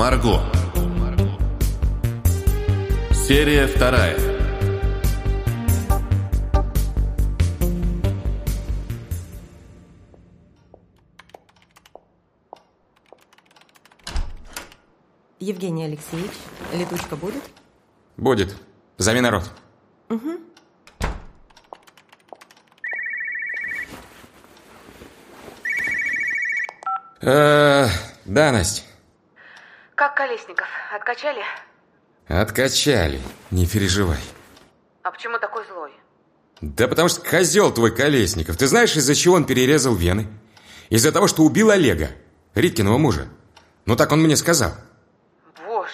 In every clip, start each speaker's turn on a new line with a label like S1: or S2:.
S1: Марго. Серия вторая.
S2: Евгений Алексеевич, летучка будет?
S3: Будет. Зови народ. Э, да, Настя.
S4: Как Колесников? Откачали?
S3: Откачали. Не переживай.
S4: А почему такой злой?
S3: Да потому что козел твой Колесников. Ты знаешь, из-за чего он перерезал вены? Из-за того, что убил Олега, Риткиного мужа. Ну так он мне сказал.
S4: Боже.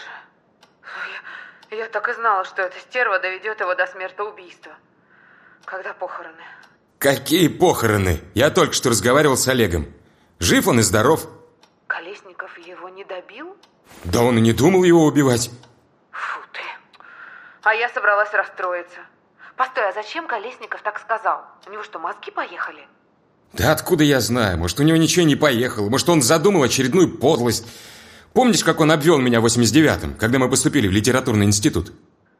S4: Я, я так и знала, что эта стерва доведет его до смертоубийства. Когда похороны?
S3: Какие похороны? Я только что разговаривал с Олегом. Жив он и здоров.
S4: Колесников его не добил?
S3: Да он и не думал его убивать.
S4: Фу ты. А я собралась расстроиться. Постой, а зачем Колесников так сказал? У него что, мозги поехали?
S3: Да откуда я знаю? Может, у него ничего не поехало? Может, он задумал очередную подлость? Помнишь, как он обвел меня в 89-м, когда мы поступили в литературный институт?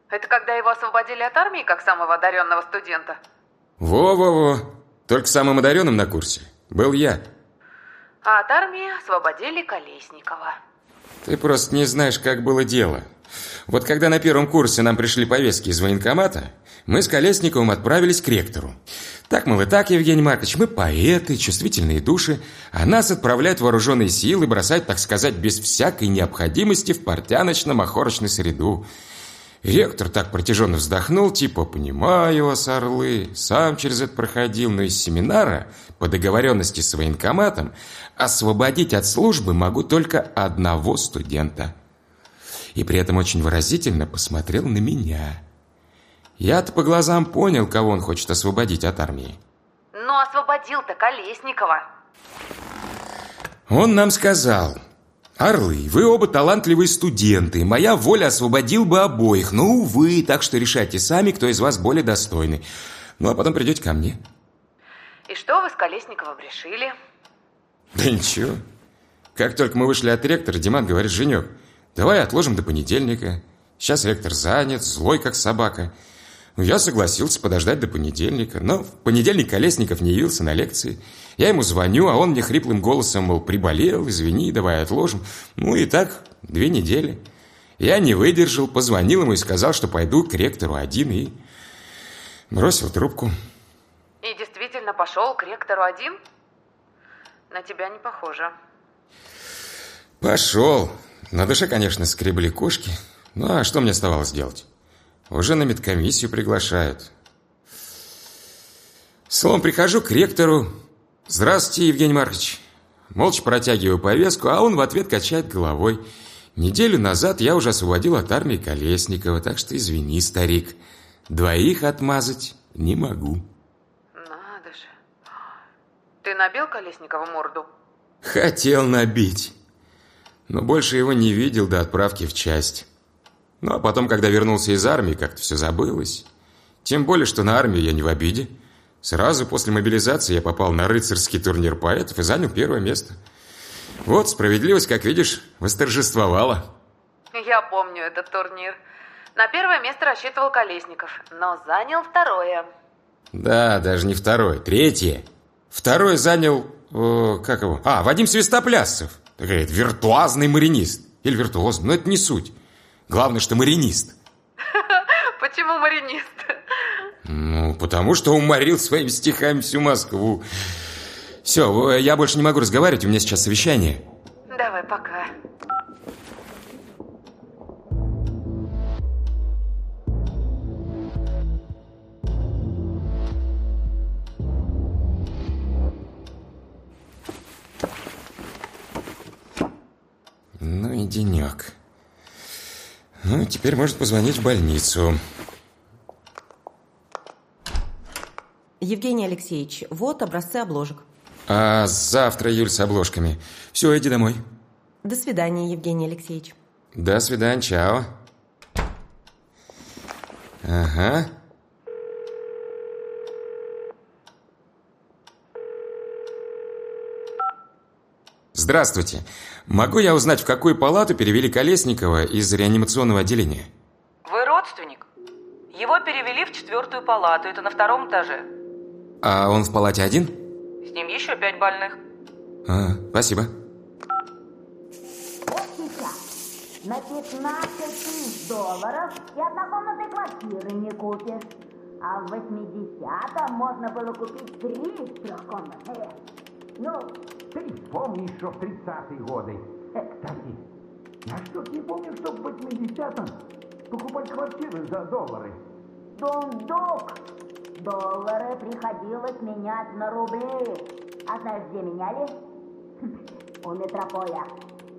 S4: Это когда его освободили от армии, как самого одаренного студента?
S3: Во-во-во. Только самым одаренным на курсе был я.
S4: А от армии освободили Колесникова.
S3: Ты просто не знаешь, как было дело. Вот когда на первом курсе нам пришли повестки из военкомата, мы с Колесниковым отправились к ректору. Так, мол, и так, Евгений Маркович, мы поэты, чувствительные души, а нас отправляют в вооруженные силы, бросают, так сказать, без всякой необходимости в портяночно-махорочную среду. Ректор так протяженно вздохнул, типа, понимаю вас, орлы, сам через это проходил, но из семинара, по договоренности с военкоматом, освободить от службы могу только одного студента. И при этом очень выразительно посмотрел на меня. Я-то по глазам понял, кого он хочет освободить от армии.
S4: Но освободил-то Колесникова.
S3: Он нам сказал, «Орлы, вы оба талантливые студенты, моя воля освободил бы обоих, но, увы, так что решайте сами, кто из вас более достойный. Ну, а потом придете ко мне».
S4: И что вы с Колесниковым решили?
S3: Да ничего. Как только мы вышли от ректора, Диман говорит, Женек, давай отложим до понедельника. Сейчас ректор занят, злой как собака. Я согласился подождать до понедельника. Но в понедельник Колесников не явился на лекции. Я ему звоню, а он мне хриплым голосом, мол, приболел, извини, давай отложим. Ну и так, две недели. Я не выдержал, позвонил ему и сказал, что пойду к ректору один и бросил трубку.
S4: И действительно пошел к ректору один? На тебя не похоже.
S3: Пошел. На душе, конечно, скребли кошки. Ну, а что мне оставалось делать? Уже на медкомиссию приглашают. Словом, прихожу к ректору. Здравствуйте, Евгений Маркович. Молча протягиваю повестку, а он в ответ качает головой. Неделю назад я уже освободил от армии Колесникова, так что извини, старик. Двоих отмазать не могу.
S4: Надо же. Ты набил Колесникова морду?
S3: Хотел набить. Но больше его не видел до отправки в часть. Ну, а потом, когда вернулся из армии, как-то все забылось. Тем более, что на армию я не в обиде. Сразу после мобилизации я попал на рыцарский турнир поэтов и занял первое место. Вот, справедливость, как видишь, восторжествовала.
S4: Я помню этот турнир. На первое место рассчитывал Колесников, но занял второе.
S3: Да, даже не второе, третье. Второе занял, о, как его? А, Вадим Свистоплясцев. Говорит, виртуозный маринист. Или виртуозный, но это не суть. Главное, что маринист.
S4: Почему маринист?
S3: Ну, потому что уморил своими стихами всю Москву. Все, я больше не могу разговаривать, у меня сейчас совещание.
S4: Давай, пока.
S3: Ну и денек. Ну, теперь может позвонить в больницу.
S2: Евгений Алексеевич, вот образцы обложек.
S3: А завтра, Юль, с обложками. Все, иди домой.
S2: До свидания, Евгений Алексеевич.
S3: До свидания, чао. Ага. Здравствуйте. Могу я узнать, в какую палату перевели Колесникова из реанимационного отделения?
S5: Вы родственник? Его перевели в четвертую палату, это на втором этаже.
S3: А он в палате один?
S5: С ним еще пять больных.
S3: А, спасибо.
S6: Вот сейчас на 15 тысяч долларов и однокомнатной квартиры не купишь. А в 80-м можно было купить три трехкомнатные. Ну,
S7: Ты вспомни еще в 30-е годы. Э, кстати, я что-то не помню, что в 80-м покупать квартиры за доллары.
S6: дундук. Доллары приходилось менять на рубли. А знаешь, где меняли? У метрополя.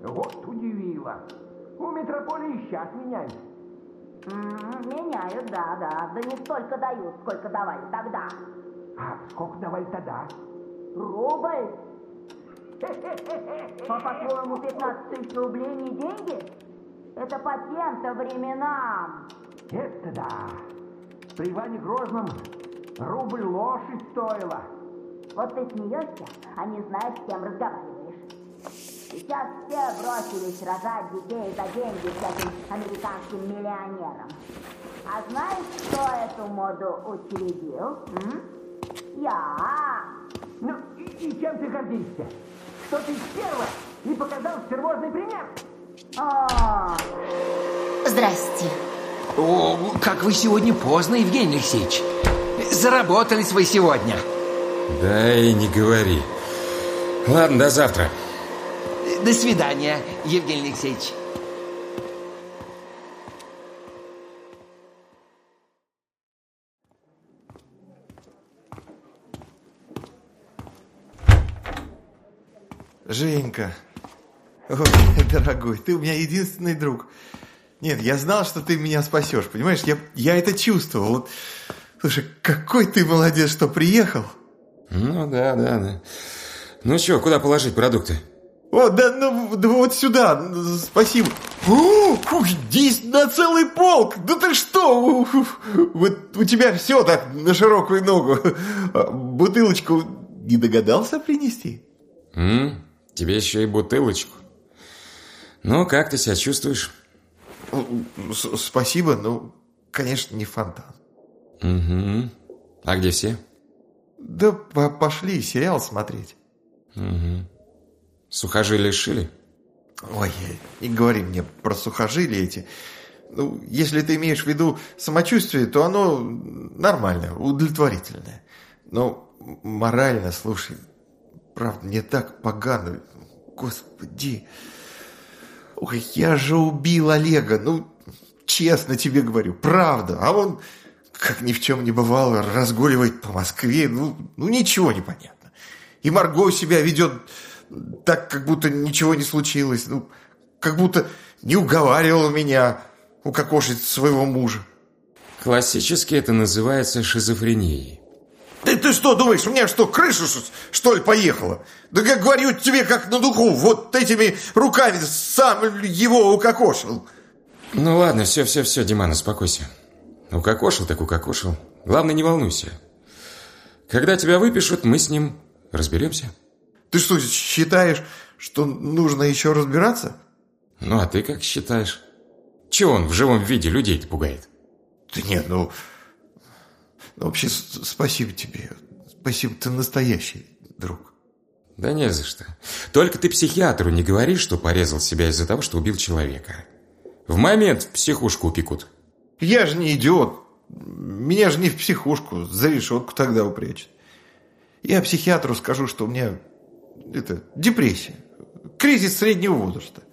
S7: Вот удивило. У метрополии и сейчас меняют.
S6: Меняют, да, да. Да не столько дают, сколько давали тогда.
S7: А сколько давали тогда?
S6: Рубль? А по-твоему, 15 тысяч рублей не деньги? Это по тем-то временам.
S7: Это да. При Иване Грозном рубль лошадь стоила.
S6: Вот ты смеешься, а не знаешь, с кем разговариваешь. Сейчас все бросились рожать детей за деньги всяким американским миллионерам. А знаешь, кто эту моду учредил? м? Я.
S7: Ну, и, и чем ты гордишься? Что ты первая и показал серьезный пример?
S6: О,
S8: Здрасте.
S9: О, как вы сегодня поздно, Евгений Алексеевич. Заработались вы сегодня.
S3: Да и не говори. Ладно, до завтра.
S9: До свидания, Евгений Алексеевич.
S10: Женька, ой, дорогой, ты у меня единственный друг. Нет, я знал, что ты меня спасешь, понимаешь? Я, я это чувствовал. Вот, слушай, какой ты молодец, что приехал.
S3: Ну да, да, да. Ну что, куда положить продукты?
S10: О, да, ну, да вот сюда, спасибо. О, здесь на целый полк. Да ты что? Вот у тебя все так на широкую ногу. А Бутылочку не догадался принести?
S3: М? Тебе еще и бутылочку. Ну, как ты себя чувствуешь?
S10: С- Спасибо, но, конечно, не фонтан.
S3: Угу. А где все?
S10: Да по- пошли сериал смотреть.
S3: Сухожилия шили?
S10: Ой, не говори мне про сухожилия эти. Ну, если ты имеешь в виду самочувствие, то оно нормальное, удовлетворительное. Но морально, слушай, правда, мне так погано. Господи. Ой, я же убил Олега. Ну, честно тебе говорю, правда. А он, как ни в чем не бывало, разгуливает по Москве. Ну, ну ничего не понятно. И Марго себя ведет так, как будто ничего не случилось. Ну, как будто не уговаривала меня укокошить своего мужа.
S3: Классически это называется шизофренией.
S10: Ты, ты что думаешь, у меня что, крыша что ли поехала? Да как говорю тебе как на духу, вот этими руками сам его укокошил.
S3: Ну ладно, все, все, все, Диман, успокойся. Укокошил так укокошил. Главное, не волнуйся. Когда тебя выпишут, мы с ним разберемся.
S10: Ты что, считаешь, что нужно еще разбираться?
S3: Ну, а ты как считаешь? Чего он в живом виде людей-то пугает?
S10: Да нет, ну... вообще, спасибо тебе. Спасибо, ты настоящий друг.
S3: Да не за что. Только ты психиатру не говори, что порезал себя из-за того, что убил человека. В момент в психушку упекут.
S10: Я же не идиот. Меня же не в психушку, за решетку тогда упрячут. Я психиатру скажу, что у меня это депрессия, кризис среднего возраста.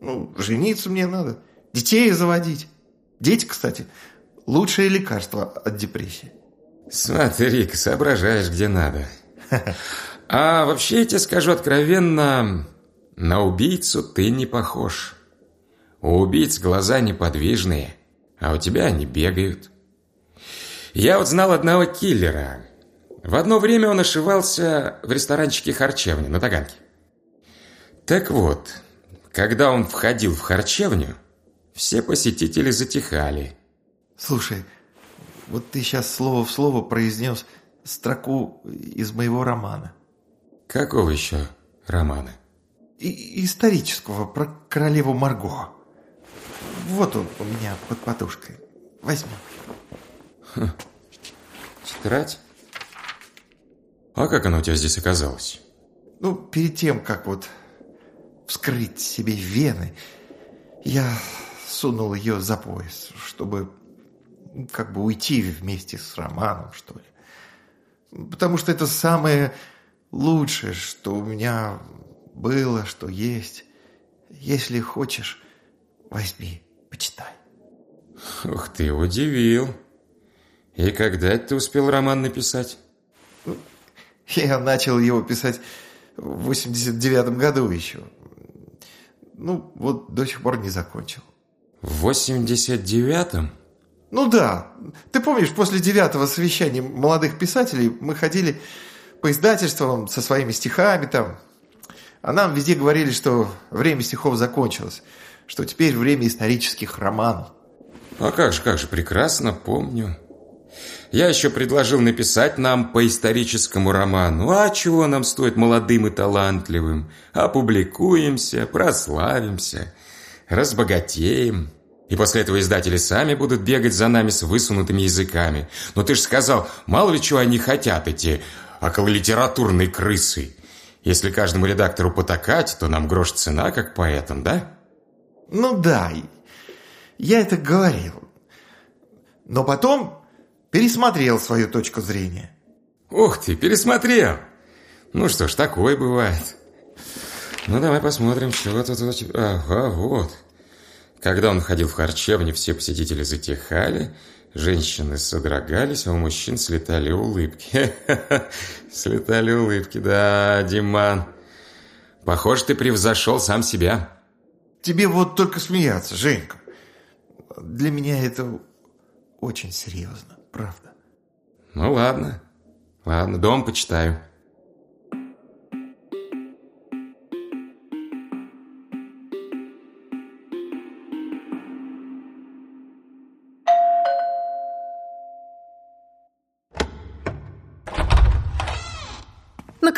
S10: Ну, жениться мне надо, детей заводить. Дети, кстати, лучшее лекарство от депрессии.
S3: Смотри-ка, соображаешь, где надо. А вообще, я тебе скажу откровенно, на убийцу ты не похож. У убийц глаза неподвижные, а у тебя они бегают. Я вот знал одного киллера. В одно время он ошивался в ресторанчике харчевни на Таганке. Так вот, когда он входил в харчевню, все посетители затихали.
S10: Слушай, вот ты сейчас слово в слово произнес строку из моего романа.
S3: Какого еще романа?
S10: и исторического про королеву Марго. Вот он у меня под подушкой. Возьми.
S3: Хм. Тетрадь? А как она у тебя здесь оказалась?
S10: Ну, перед тем, как вот вскрыть себе вены, я сунул ее за пояс, чтобы как бы уйти вместе с Романом, что ли. Потому что это самое лучшее, что у меня было, что есть. Если хочешь, возьми, почитай.
S3: Ух ты, удивил. И когда ты успел роман написать?
S10: Я начал его писать в 89-м году еще. Ну, вот до сих пор не закончил.
S3: В 89-м?
S10: Ну да. Ты помнишь, после девятого совещания молодых писателей мы ходили по издательствам со своими стихами там. А нам везде говорили, что время стихов закончилось, что теперь время исторических романов.
S3: А как же, как же, прекрасно помню. Я еще предложил написать нам по историческому роману. А чего нам стоит молодым и талантливым? Опубликуемся, прославимся, разбогатеем. И после этого издатели сами будут бегать за нами с высунутыми языками. Но ты же сказал, мало ли чего они хотят, эти окололитературные крысы. Если каждому редактору потакать, то нам грош цена, как поэтам, да?
S10: Ну да, я это говорил. Но потом пересмотрел свою точку зрения.
S3: Ух ты, пересмотрел! Ну что ж, такое бывает. Ну давай посмотрим, чего тут... Ага, вот. Когда он ходил в харчевню, все посетители затихали, женщины содрогались, а у мужчин слетали улыбки. Слетали улыбки, да, Диман. Похоже, ты превзошел сам себя.
S10: Тебе вот только смеяться, Женька. Для меня это очень серьезно, правда.
S3: Ну ладно, ладно, дом почитаю.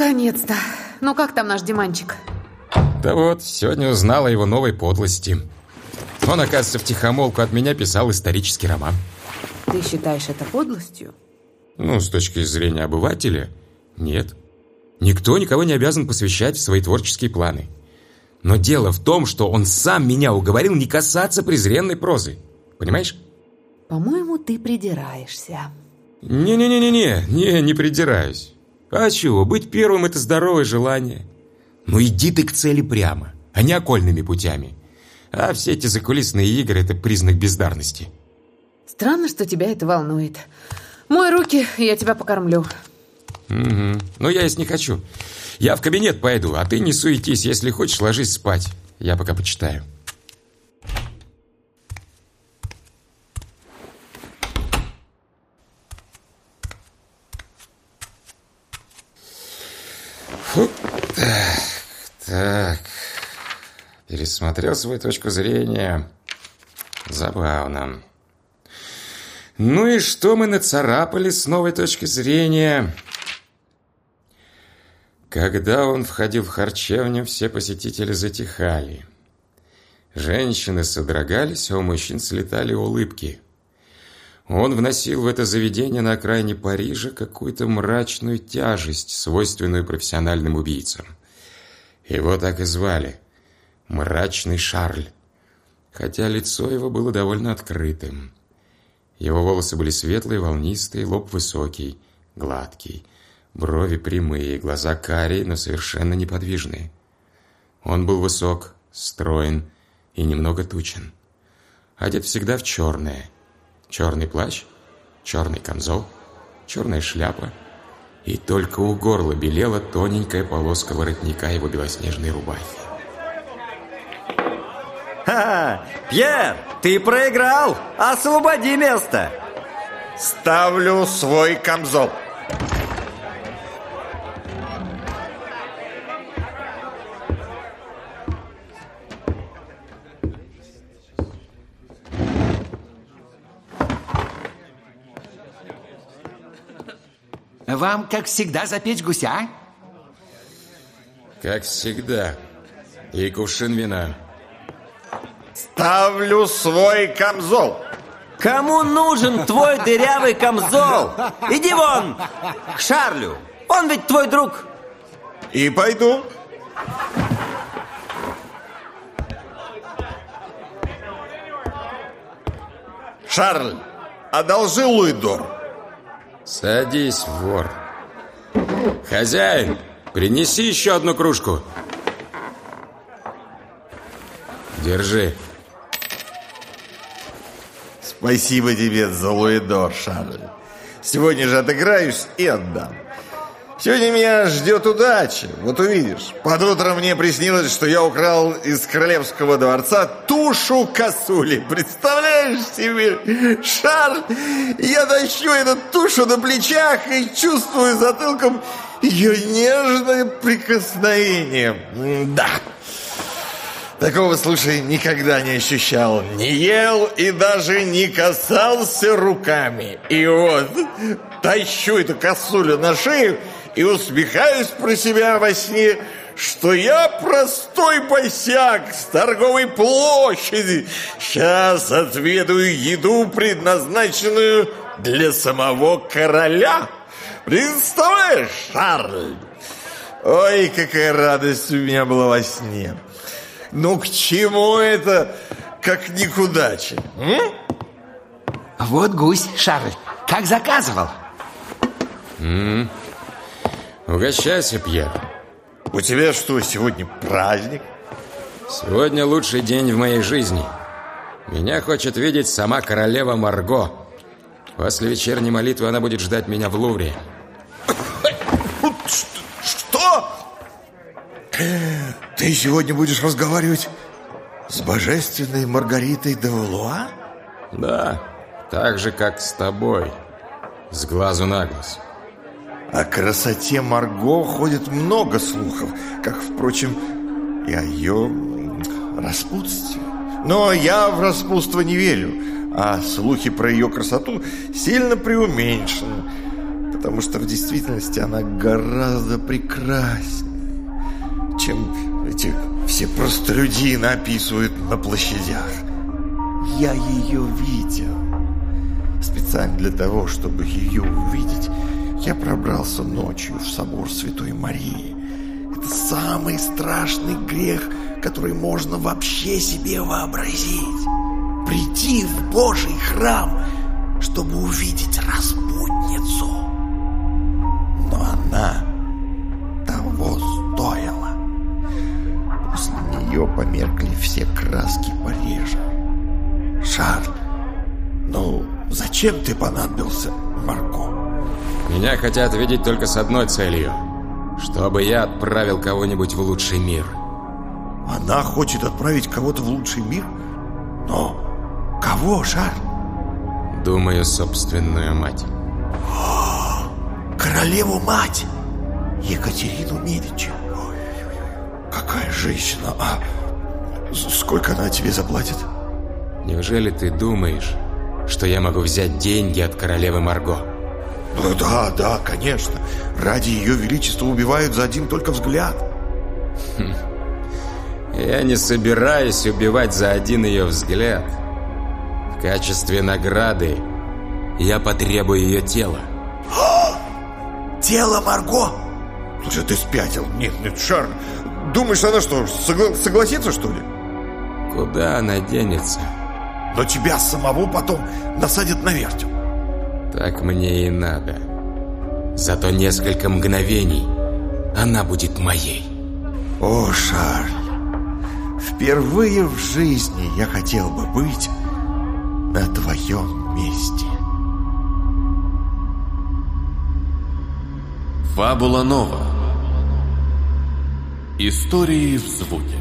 S4: Наконец-то. Ну как там наш Диманчик?
S3: Да вот, сегодня узнала его новой подлости. Он, оказывается, в тихомолку от меня писал исторический роман.
S4: Ты считаешь это подлостью?
S3: Ну, с точки зрения обывателя, нет. Никто никого не обязан посвящать в свои творческие планы. Но дело в том, что он сам меня уговорил не касаться презренной прозы. Понимаешь?
S4: По-моему, ты придираешься.
S3: Не-не-не-не-не, не, не придираюсь. А чего, быть первым – это здоровое желание. Ну иди ты к цели прямо, а не окольными путями. А все эти закулисные игры – это признак бездарности.
S4: Странно, что тебя это волнует. Мой руки, я тебя покормлю.
S3: Угу. Но я есть не хочу. Я в кабинет пойду, а ты не суетись. Если хочешь, ложись спать. Я пока почитаю. Так. Пересмотрел свою точку зрения. Забавно. Ну и что мы нацарапали с новой точки зрения? Когда он входил в харчевню, все посетители затихали. Женщины содрогались, а у мужчин слетали улыбки. Он вносил в это заведение на окраине Парижа какую-то мрачную тяжесть, свойственную профессиональным убийцам. Его так и звали – Мрачный Шарль, хотя лицо его было довольно открытым. Его волосы были светлые, волнистые, лоб высокий, гладкий, брови прямые, глаза карие, но совершенно неподвижные. Он был высок, строен и немного тучен. Одет всегда в черное – Черный плащ, черный камзол, черная шляпа. И только у горла белела тоненькая полоска воротника его белоснежной рубахи.
S11: Ха, Пьер, ты проиграл! Освободи место!
S12: Ставлю свой камзол.
S9: Вам, как всегда, запечь гуся?
S3: Как всегда. И кувшин вина.
S10: Ставлю свой камзол.
S11: Кому нужен твой дырявый камзол? Иди вон, к Шарлю. Он ведь твой друг.
S10: И пойду. Шарль, одолжи Луидор.
S3: Садись, вор. Хозяин, принеси еще одну кружку. Держи.
S10: Спасибо тебе за Шарль. Сегодня же отыграюсь и отдам. Сегодня меня ждет удача, вот увидишь. Под утро мне приснилось, что я украл из королевского дворца тушу косули. Представляешь себе, Шарль, я тащу эту тушу на плечах и чувствую затылком ее нежное прикосновение. Да, Такого, слушай, никогда не ощущал. Не ел и даже не касался руками. И вот, тащу эту косулю на шею и усмехаюсь про себя во сне, что я простой босяк с торговой площади. Сейчас отведаю еду, предназначенную для самого короля. Представляешь, Шарль? Ой, какая радость у меня была во сне. Ну к чему это, как не к удаче? М?
S9: Вот гусь, Шарль, как заказывал.
S3: М -м. Угощайся, Пьер.
S10: У тебя что, сегодня праздник?
S3: Сегодня лучший день в моей жизни. Меня хочет видеть сама королева Марго. После вечерней молитвы она будет ждать меня в Лувре.
S10: Что? Ты сегодня будешь разговаривать с божественной Маргаритой де Валуа?
S3: Да, так же, как с тобой. С глазу на глаз.
S10: О красоте Марго ходит много слухов, как, впрочем, и о ее распутстве. Но я в распутство не верю, а слухи про ее красоту сильно преуменьшены, потому что в действительности она гораздо прекраснее, чем эти все простолюдины описывают на площадях. Я ее видел. Специально для того, чтобы ее увидеть, я пробрался ночью в собор Святой Марии. Это самый страшный грех, который можно вообще себе вообразить. Прийти в Божий храм, чтобы увидеть распутницу. Но она того стоила. После нее померкли все краски Парижа. Шарль, ну зачем ты понадобился Марко?
S3: Меня хотят видеть только с одной целью. Чтобы я отправил кого-нибудь в лучший мир.
S10: Она хочет отправить кого-то в лучший мир? Но кого, Шарль?
S3: Думаю, собственную мать.
S10: Королеву-мать! Екатерину Медичи. Какая женщина! А сколько она тебе заплатит?
S3: Неужели ты думаешь, что я могу взять деньги от королевы Марго?
S10: Ну да, да, конечно. Ради ее величества убивают за один только взгляд.
S3: Хм. Я не собираюсь убивать за один ее взгляд. В качестве награды я потребую ее тело.
S10: Тело Марго? Слушай, ты спятил. Нет, нет, Шарль. Думаешь, она что, согла согласится, что ли?
S3: Куда она денется?
S10: Но тебя самого потом насадят на вертел.
S3: Так мне и надо. Зато несколько мгновений она будет моей.
S10: О, Шарль, впервые в жизни я хотел бы быть на твоем месте.
S1: Фабула Нова. Истории в звуке.